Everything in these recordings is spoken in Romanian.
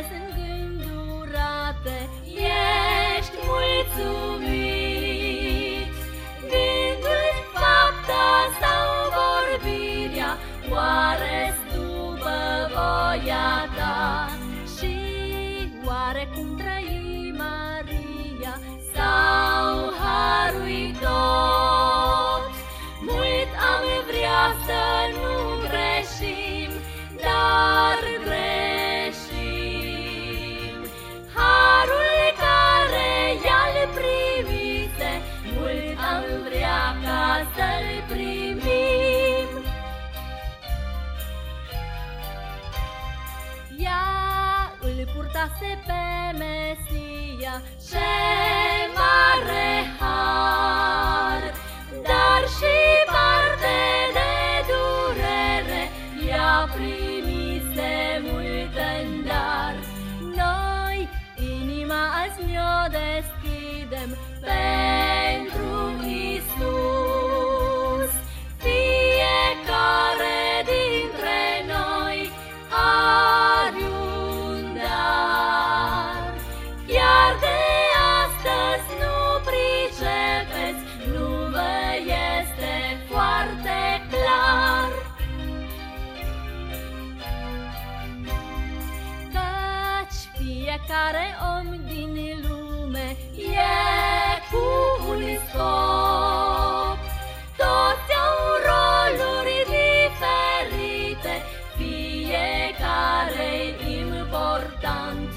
ades îngândurate, ești mulțumit. Gândul, fapta sau vorbirea, oare după voia ta? Purtase pe Mesia, ce fiecare om din lume e cu un scop. Toți au roluri diferite, fiecare important.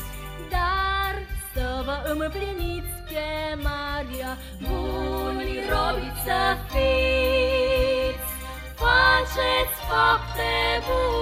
Dar să vă împliniți chemarea, buni robi să fiți, faceți fapte bune.